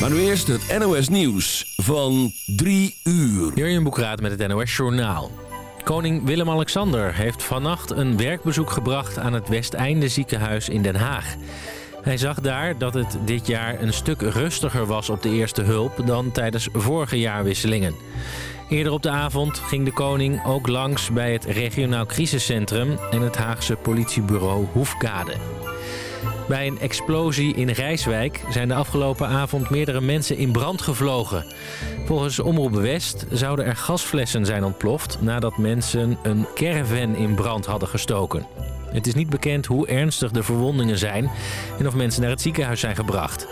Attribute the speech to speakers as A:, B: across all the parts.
A: Maar nu eerst het NOS Nieuws van 3 uur.
B: Jurjen Boekraat met het NOS Journaal. Koning Willem-Alexander heeft vannacht een werkbezoek gebracht aan het Westeinde ziekenhuis in Den Haag. Hij zag daar dat het dit jaar een stuk rustiger was op de eerste hulp dan tijdens vorige jaarwisselingen. Eerder op de avond ging de koning ook langs bij het regionaal crisiscentrum en het Haagse politiebureau Hoefkade. Bij een explosie in Rijswijk zijn de afgelopen avond meerdere mensen in brand gevlogen. Volgens Omroep West zouden er gasflessen zijn ontploft nadat mensen een caravan in brand hadden gestoken. Het is niet bekend hoe ernstig de verwondingen zijn en of mensen naar het ziekenhuis zijn gebracht.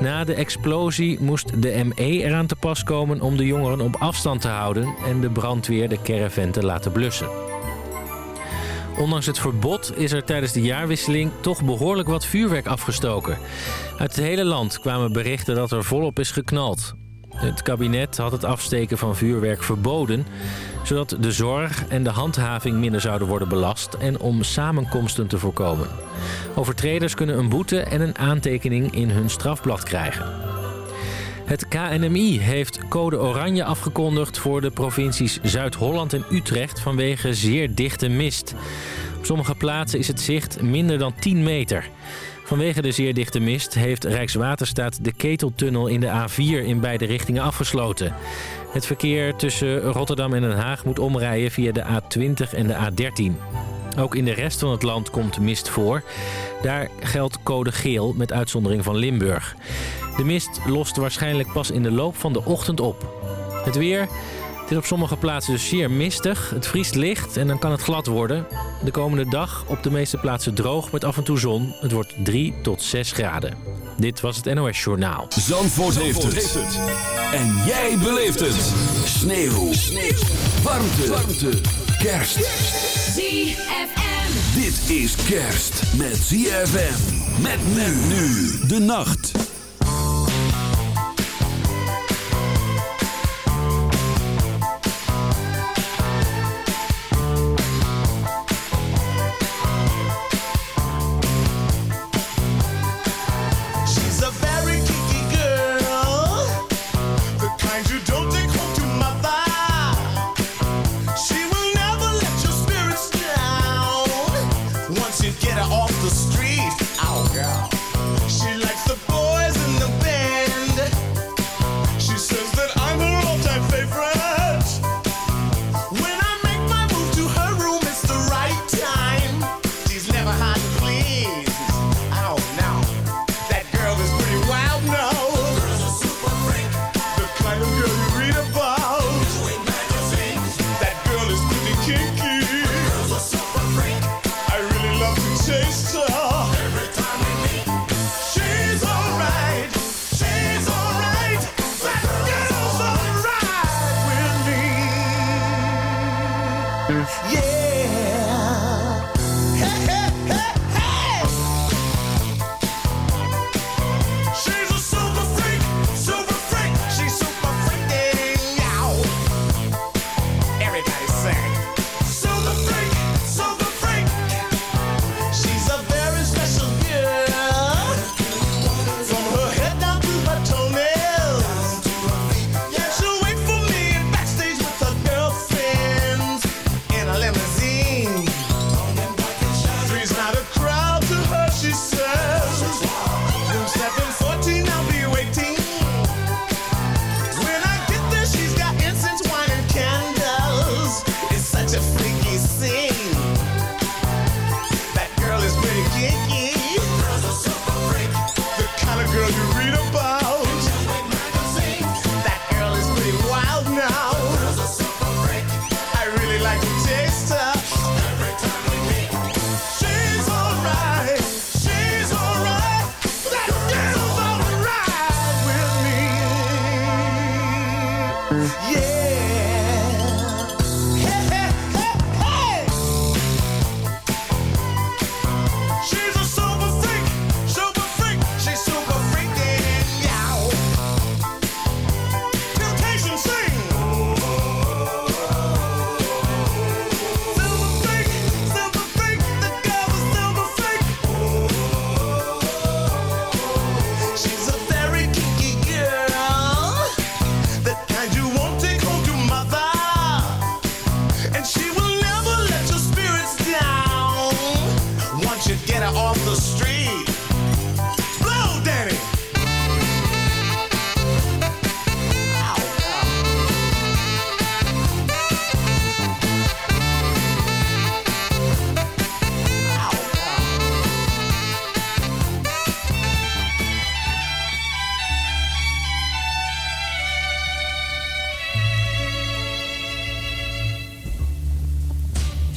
B: Na de explosie moest de ME eraan te pas komen om de jongeren op afstand te houden en de brandweer de caravan te laten blussen. Ondanks het verbod is er tijdens de jaarwisseling toch behoorlijk wat vuurwerk afgestoken. Uit het hele land kwamen berichten dat er volop is geknald. Het kabinet had het afsteken van vuurwerk verboden... zodat de zorg en de handhaving minder zouden worden belast... en om samenkomsten te voorkomen. Overtreders kunnen een boete en een aantekening in hun strafblad krijgen. Het KNMI heeft code oranje afgekondigd voor de provincies Zuid-Holland en Utrecht vanwege zeer dichte mist. Op sommige plaatsen is het zicht minder dan 10 meter. Vanwege de zeer dichte mist heeft Rijkswaterstaat de keteltunnel in de A4 in beide richtingen afgesloten. Het verkeer tussen Rotterdam en Den Haag moet omrijden via de A20 en de A13. Ook in de rest van het land komt mist voor. Daar geldt code geel met uitzondering van Limburg. De mist lost waarschijnlijk pas in de loop van de ochtend op. Het weer... Het is op sommige plaatsen dus zeer mistig. Het vriest licht en dan kan het glad worden. De komende dag op de meeste plaatsen droog met af en toe zon. Het wordt 3 tot 6 graden. Dit was het NOS Journaal.
A: Zandvoort, heeft, het. En jij beleeft het. Sneeuw. Sneeuw. Warmte. Warmte. Kerst.
C: ZFM.
A: Dit is kerst met ZFM. Met men nu de nacht.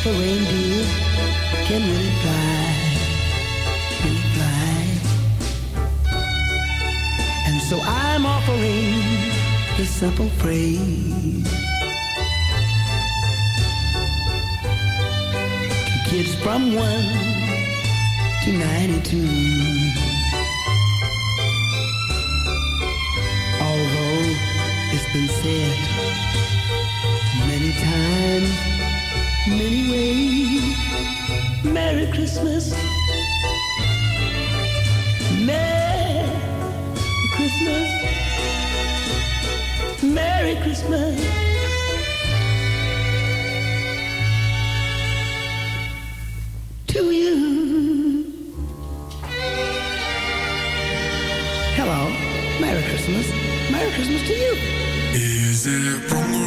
C: if a reindeer can really fly, really fly. And so I'm offering this simple phrase to kids from one to ninety-two. Although it's been said many times, many ways. Merry Christmas. Merry Christmas. Merry Christmas. To you. Hello. Merry Christmas. Merry Christmas to you.
D: Is it wrong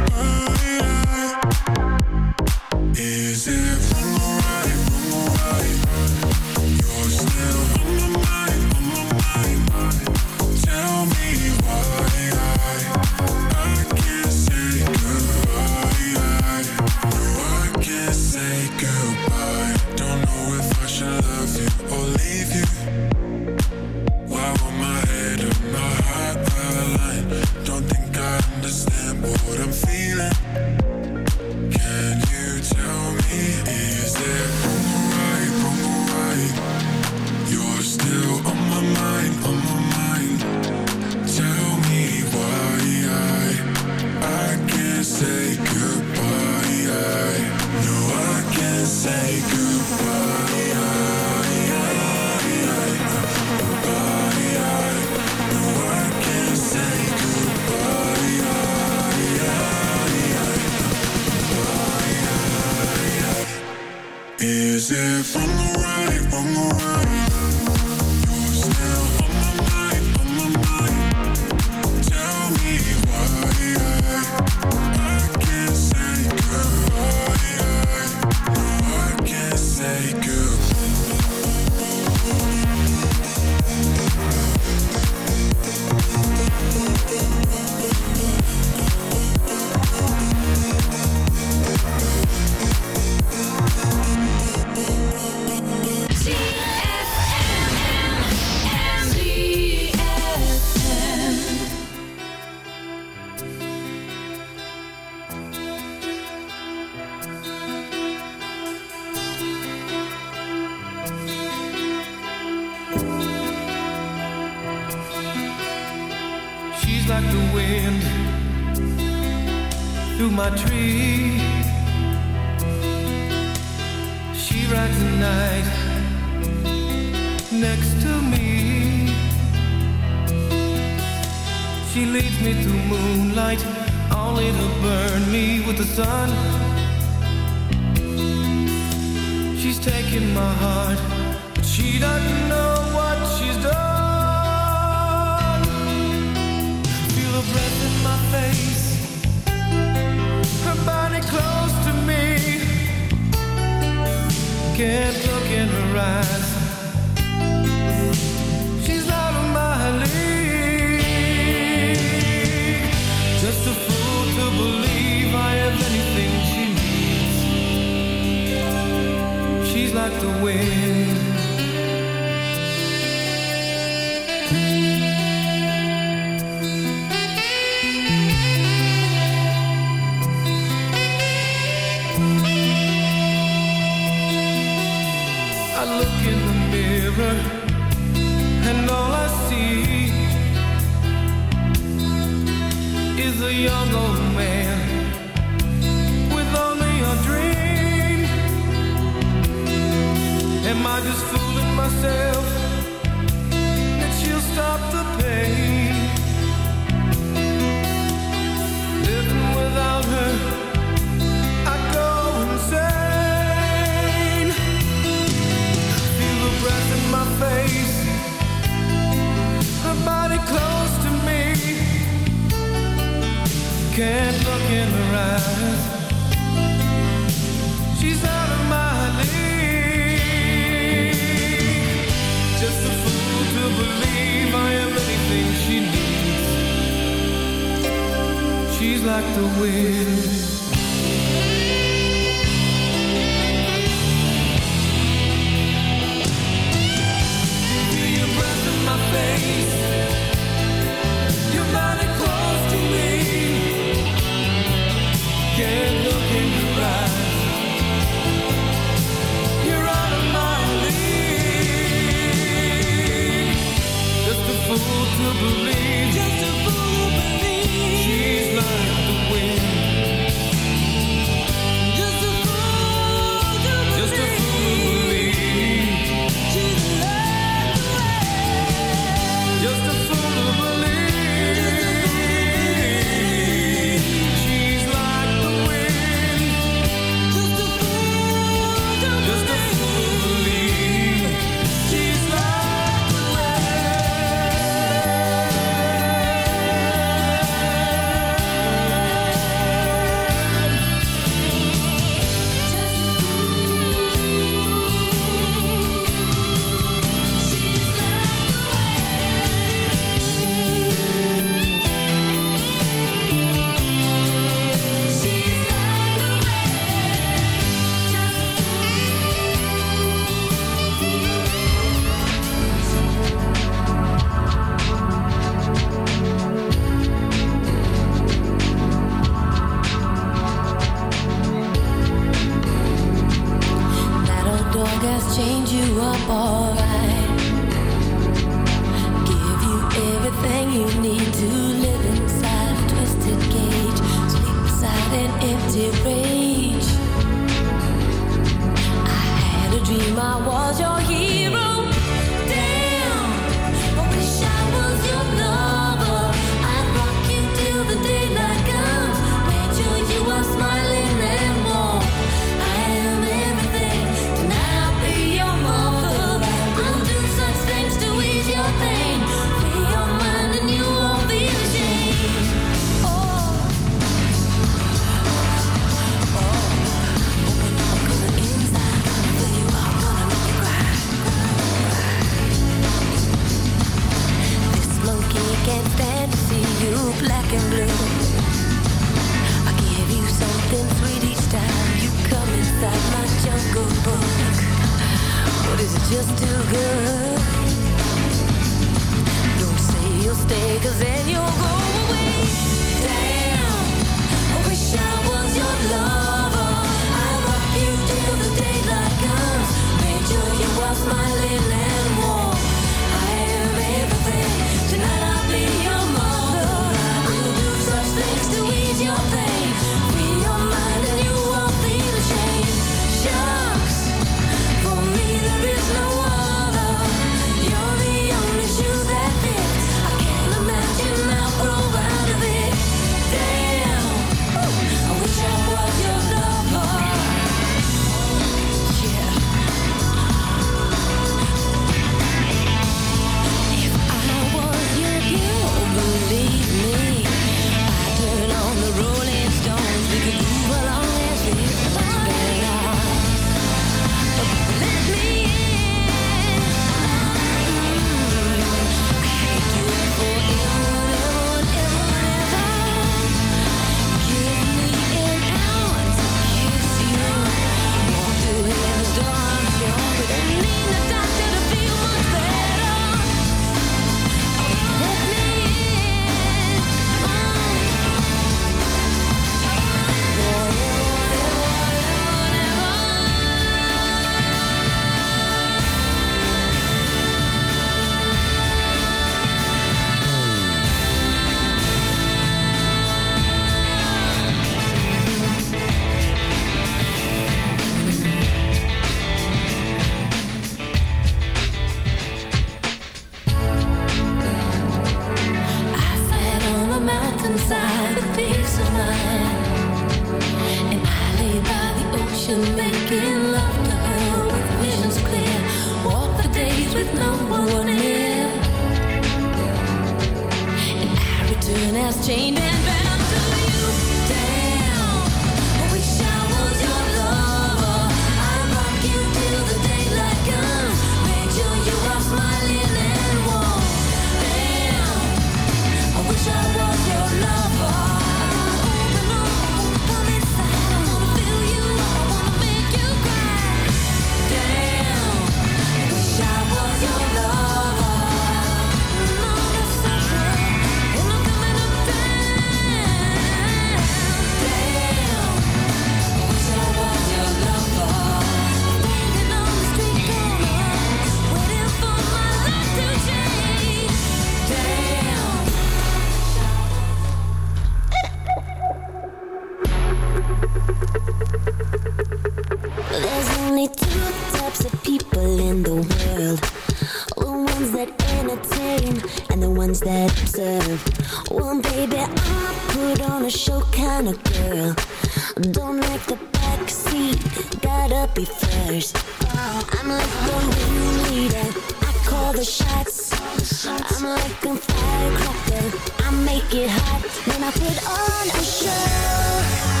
E: like a
F: firecracker. I make it hot when I put on a show.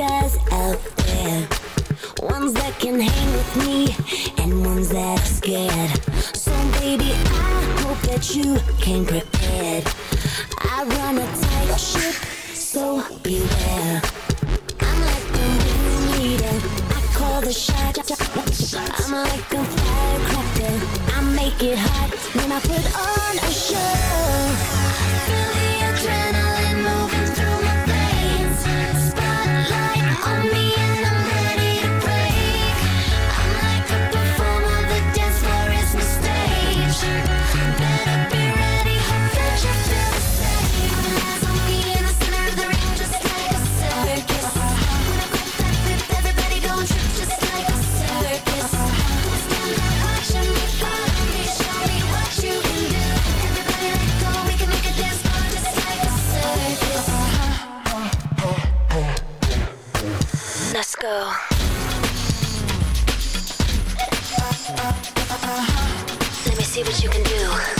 F: guys out there. Ones that can hang with me and ones that are scared. So baby, I hope that you came prepared. I run a tight ship, so beware. I'm like the ringleader, I call the shots. I'm like a firecracker, I make it hot when I put on a show. What you can do.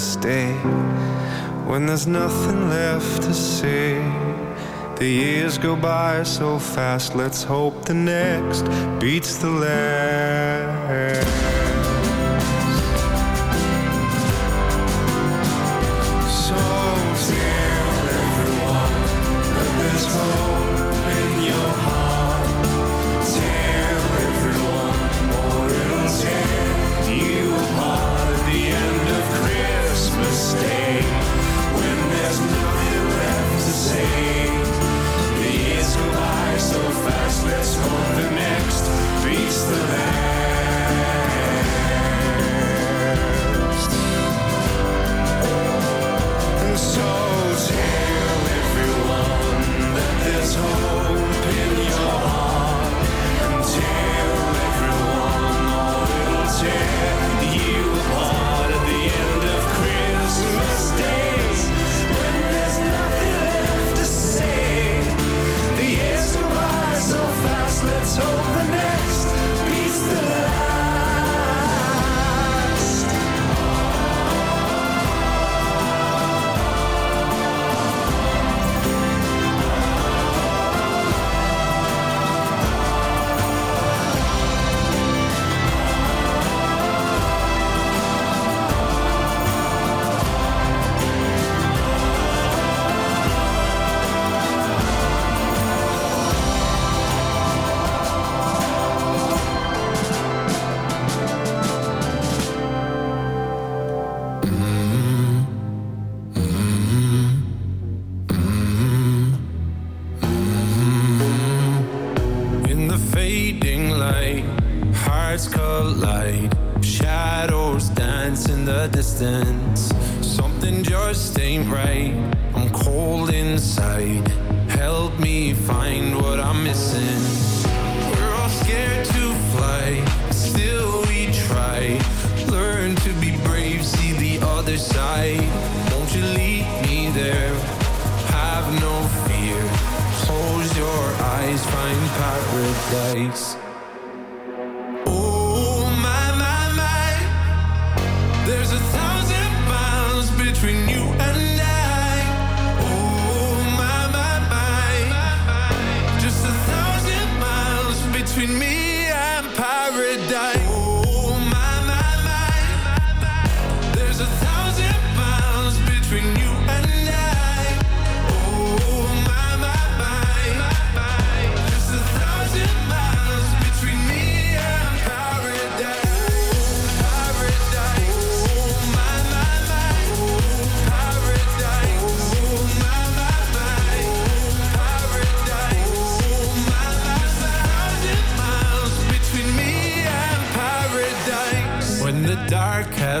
G: stay when there's nothing left to say. The years go by so fast, let's hope the next beats the last.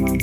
H: Thank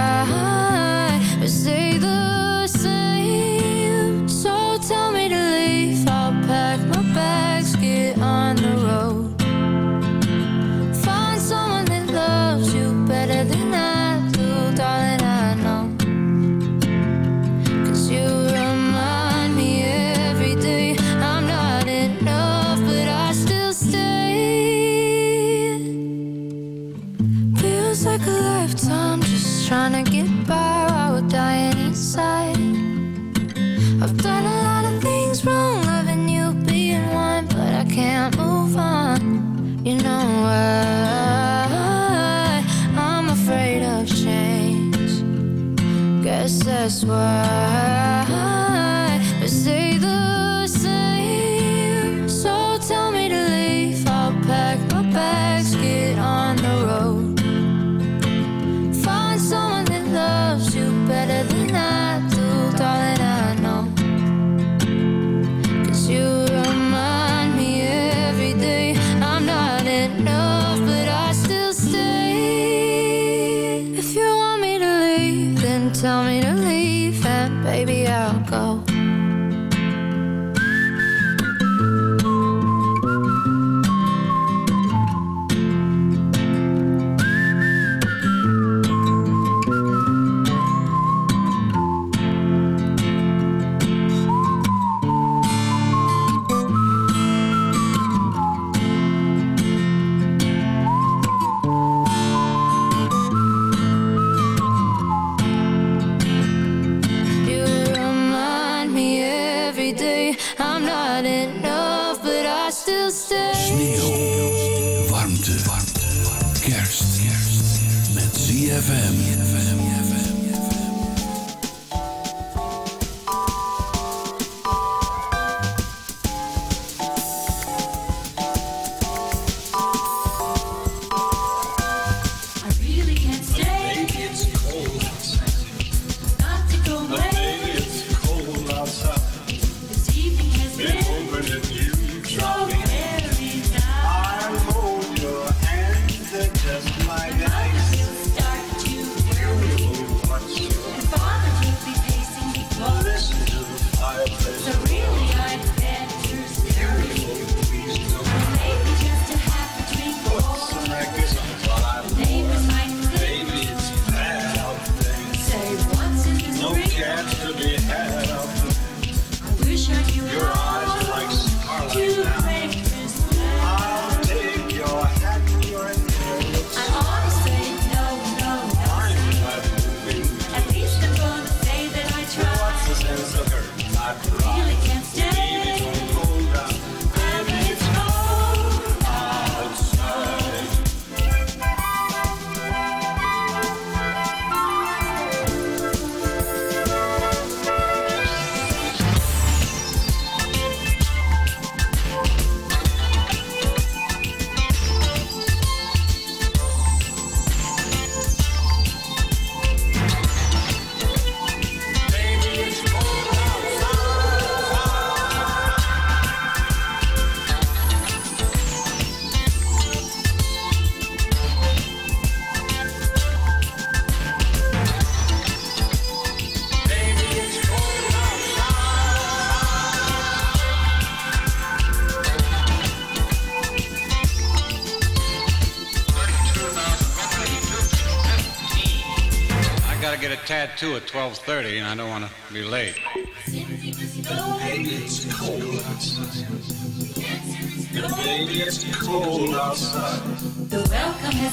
I: at
J: 12.30 and I don't want to be late.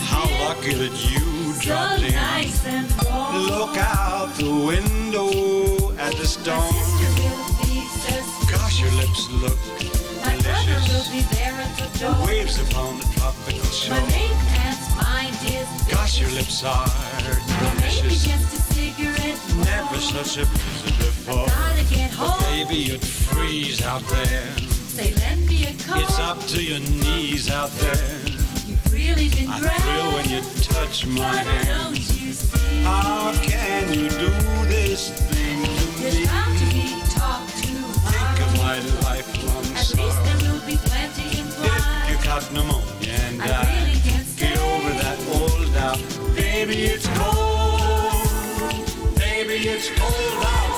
K: How lucky that you dropped in. Look out the window at the storm. Gosh, your lips look delicious. Waves upon the tropical shore. Gosh, your lips are delicious
I: cigarette.
K: Never such a blizzard before.
I: Gotta get home.
K: Baby, you'd freeze out there.
I: Say, lend me a.
K: It's up to your knees out there.
I: You've really been
K: I
I: great.
K: thrill when you touch my
I: but
K: hand.
H: How can you do this thing to You're me? About to be talked to. Think of my lifelong At sorrow. At least there will be plenty in If you caught pneumonia and I, I really can't get over that old doubt, baby,
L: it's cold it's cold outside.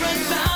M: run now.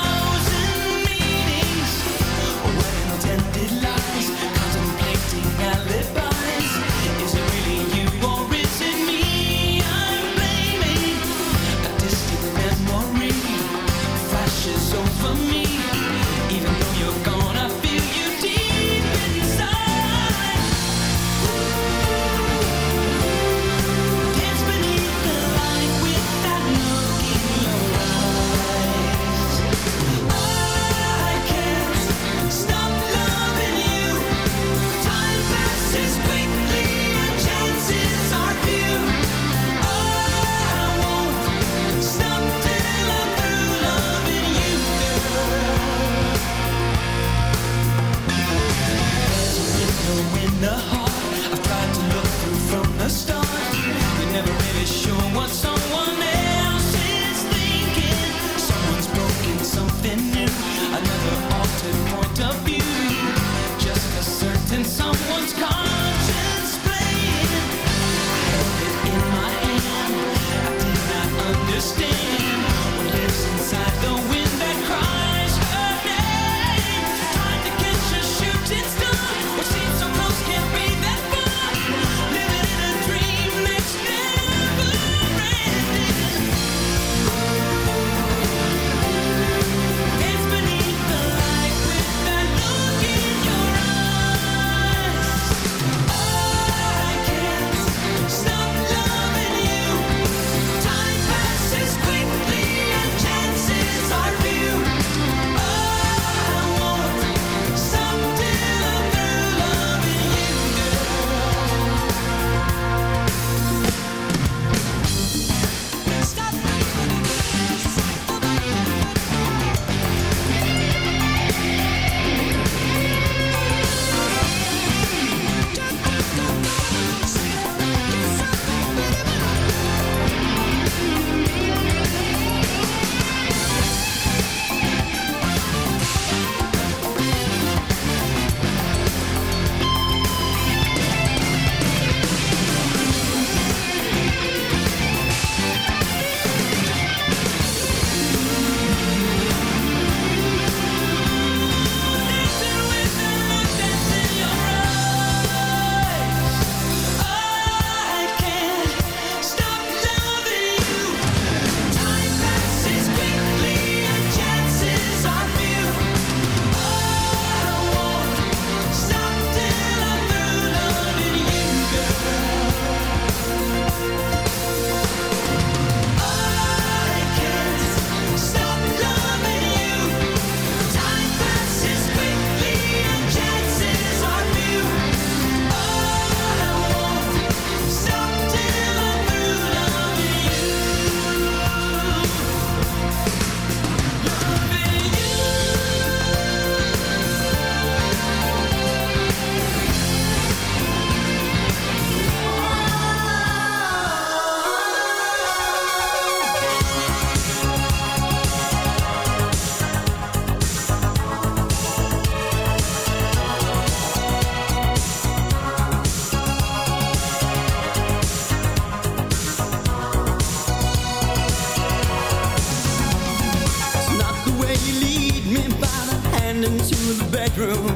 N: Bedroom.